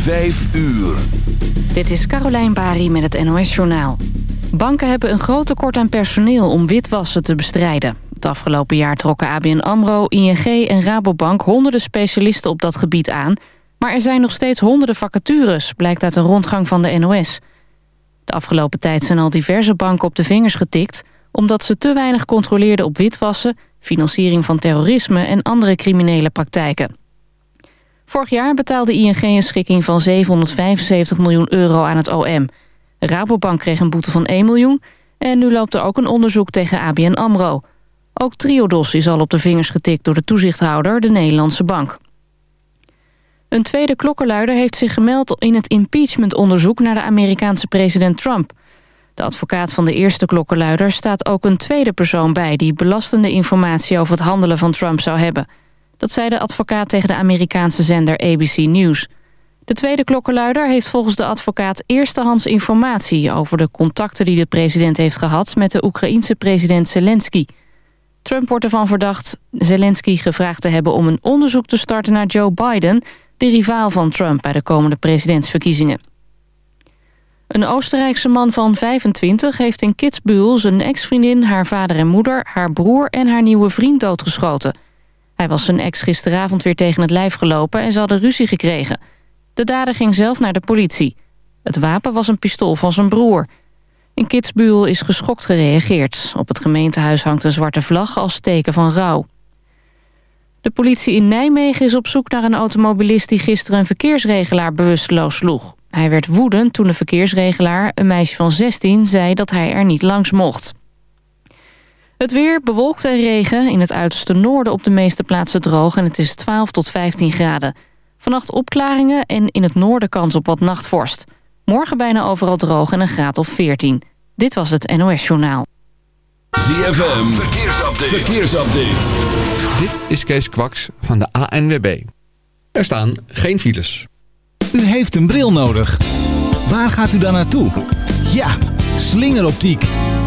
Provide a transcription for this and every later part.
Vijf uur. Dit is Carolijn Bari met het NOS Journaal. Banken hebben een groot tekort aan personeel om witwassen te bestrijden. Het afgelopen jaar trokken ABN AMRO, ING en Rabobank honderden specialisten op dat gebied aan. Maar er zijn nog steeds honderden vacatures, blijkt uit een rondgang van de NOS. De afgelopen tijd zijn al diverse banken op de vingers getikt... omdat ze te weinig controleerden op witwassen, financiering van terrorisme en andere criminele praktijken. Vorig jaar betaalde ING een schikking van 775 miljoen euro aan het OM. Rabobank kreeg een boete van 1 miljoen... en nu loopt er ook een onderzoek tegen ABN AMRO. Ook Triodos is al op de vingers getikt door de toezichthouder, de Nederlandse bank. Een tweede klokkenluider heeft zich gemeld in het impeachmentonderzoek... naar de Amerikaanse president Trump. De advocaat van de eerste klokkenluider staat ook een tweede persoon bij... die belastende informatie over het handelen van Trump zou hebben... Dat zei de advocaat tegen de Amerikaanse zender ABC News. De tweede klokkenluider heeft volgens de advocaat eerstehands informatie... over de contacten die de president heeft gehad met de Oekraïense president Zelensky. Trump wordt ervan verdacht Zelensky gevraagd te hebben om een onderzoek te starten naar Joe Biden... de rivaal van Trump bij de komende presidentsverkiezingen. Een Oostenrijkse man van 25 heeft in Kitzbühel zijn ex-vriendin, haar vader en moeder... haar broer en haar nieuwe vriend doodgeschoten... Hij was zijn ex gisteravond weer tegen het lijf gelopen en ze hadden ruzie gekregen. De dader ging zelf naar de politie. Het wapen was een pistool van zijn broer. In Kitzbühel is geschokt gereageerd. Op het gemeentehuis hangt een zwarte vlag als teken van rouw. De politie in Nijmegen is op zoek naar een automobilist... die gisteren een verkeersregelaar bewusteloos sloeg. Hij werd woedend toen de verkeersregelaar, een meisje van 16... zei dat hij er niet langs mocht. Het weer bewolkt en regen. In het uiterste noorden op de meeste plaatsen droog en het is 12 tot 15 graden. Vannacht opklaringen en in het noorden kans op wat nachtvorst. Morgen bijna overal droog en een graad of 14. Dit was het NOS Journaal. ZFM, verkeersupdate. verkeersupdate. Dit is Kees Kwaks van de ANWB. Er staan geen files. U heeft een bril nodig. Waar gaat u dan naartoe? Ja, slingeroptiek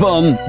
Van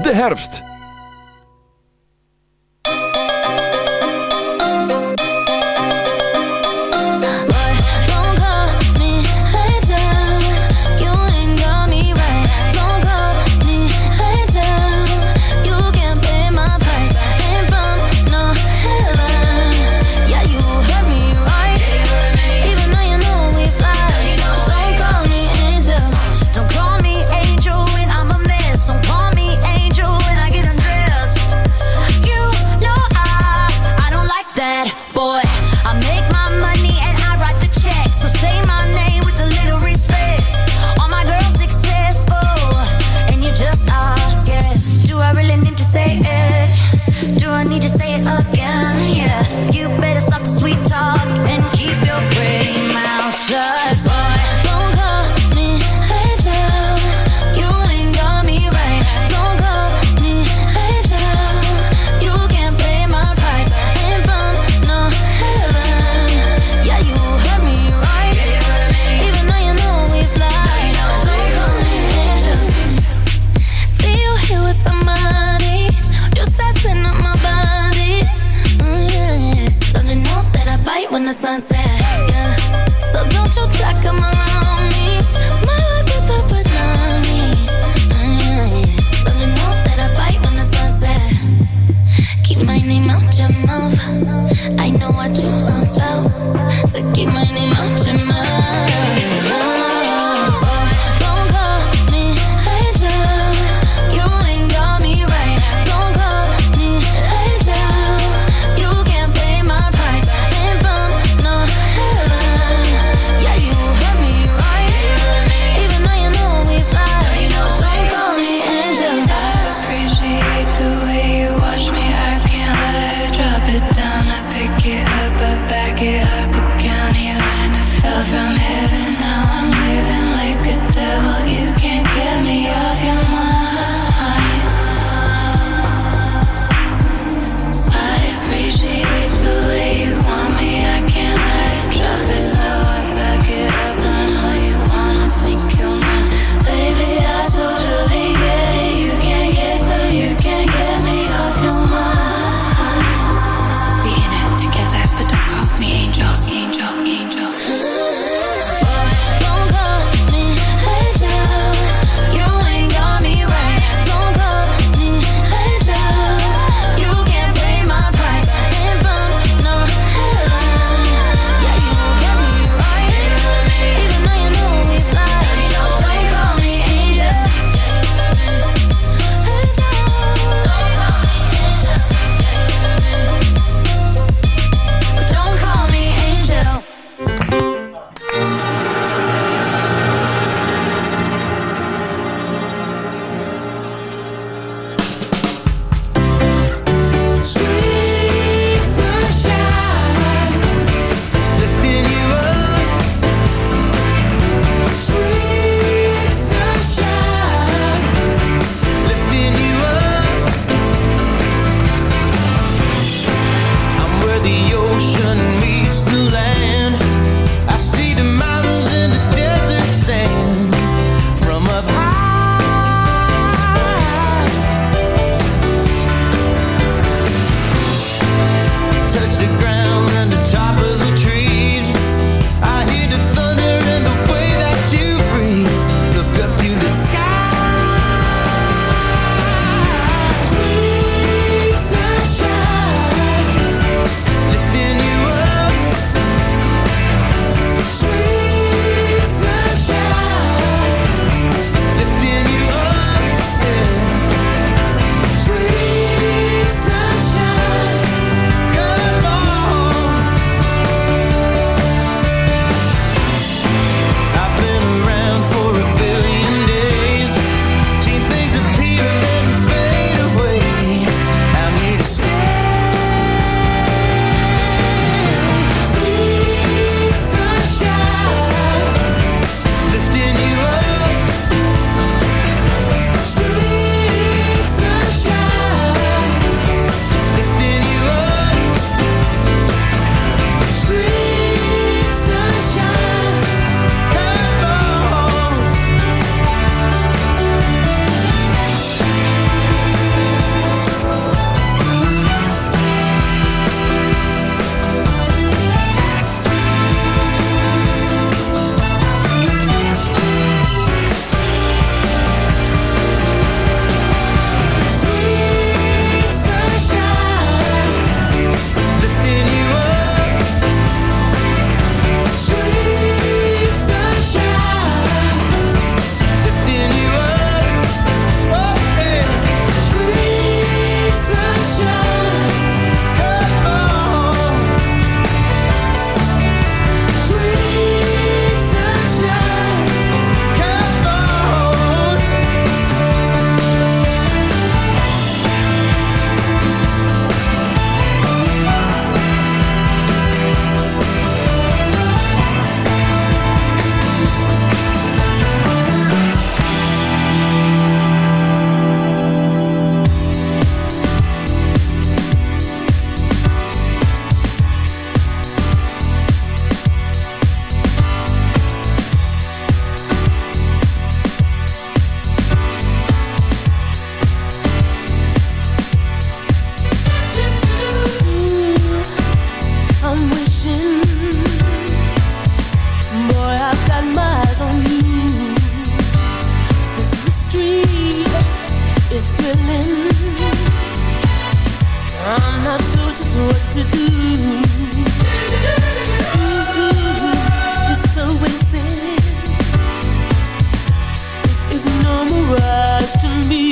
to me.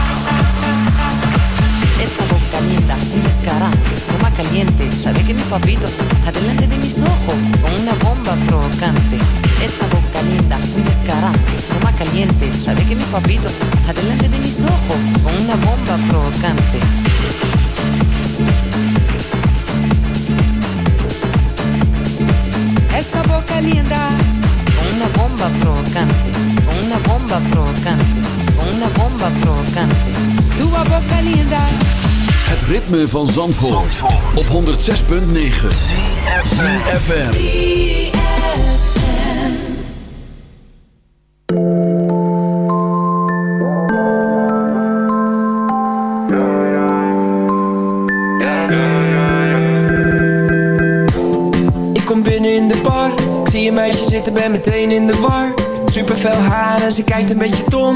Esa boca linda, un descarado caliente. Sabe que mi papito, adelante de mis ojos, con una bomba provocante. Esa boca linda, un descarado, más caliente. Sabe que mi papito, adelante de mis ojos, con una bomba provocante. Esa boca linda. Con una bomba provocante, con una bomba provocante, con una bomba provocante. Tu boca linda. Het ritme van Zandvoort, op 106.9 CFFM Ik kom binnen in de bar. Ik zie een meisje zitten, ben meteen in de war. Super fel haar en ze kijkt een beetje tom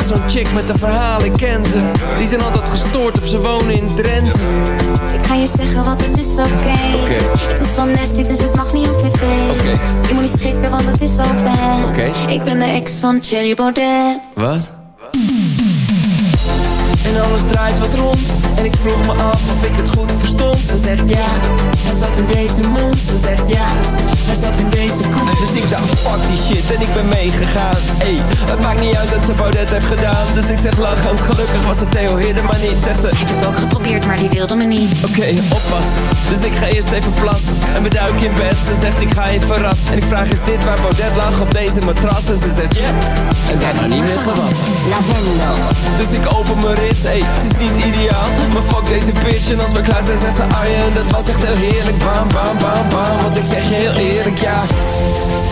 Ik dacht zo'n chick met een verhaal, ik ken ze Die zijn altijd gestoord of ze wonen in Drenthe Ik ga je zeggen wat het is oké okay. Het is wel nasty dus het mag niet op tv okay. Je moet niet schrikken want het is wel bad okay. Ik ben de ex van Cherry Baudet Wat? En alles draait wat rond. En ik vroeg me af of ik het goed verstond. Ze zegt ja, hij zat in deze mond. Ze zegt ja, hij zat in deze kont Dus ik dacht fuck die shit en ik ben meegegaan. Ey, het maakt niet uit dat ze Baudet heeft gedaan. Dus ik zeg lachend, gelukkig was het Theo Hidden maar niet Zegt ze, heb ik ook geprobeerd maar die wilde me niet. Oké, okay, oppassen Dus ik ga eerst even plassen En we duiken in bed, ze zegt ik ga je verrassen En ik vraag is dit waar Baudet lag op deze matras? En ze zegt ja, yeah. en daarna niet meer gewassen. Lavendel. Dus ik open mijn rit Ey, het is niet ideaal Maar fuck deze bitch. En als we klaar zijn zegt ze Arjen Dat was echt heel heerlijk. Bam, bam, bam, bam Want ik zeg je heel eerlijk, ja.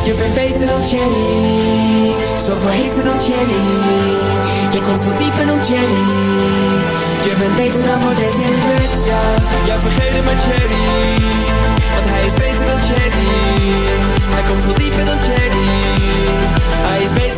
Je bent beter dan Jenny Zoveel heter dan Jenny. Je komt veel dieper dan Jenny. Je bent beter dan Baudet in bed, ja. Ja, vergeet het maar Jenny Want hij is beter dan Jenny. Hij komt veel dieper dan Jenny. Hij is beter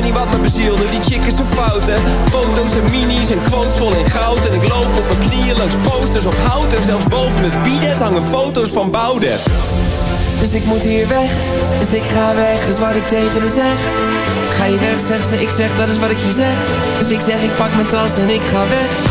Weet niet wat me bezielde, die chick is zo fout Foto's en minis en quotes vol in goud. En ik loop op mijn knieën langs posters op hout. En zelfs boven het bidet hangen foto's van Boudewijn dus ik moet hier weg, dus ik ga weg, is wat ik tegen haar zeg. Ga je weg, zegt ze, ik zeg, dat is wat ik je zeg. Dus ik zeg, ik pak mijn tas en ik ga weg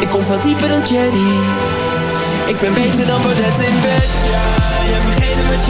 Ik kom veel dieper dan Cherry Ik ben beter dan Baudet in bed. Ja, vergeten met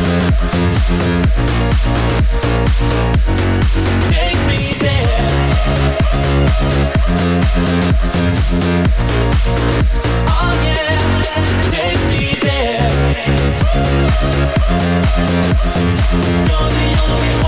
Oh, You're the only one,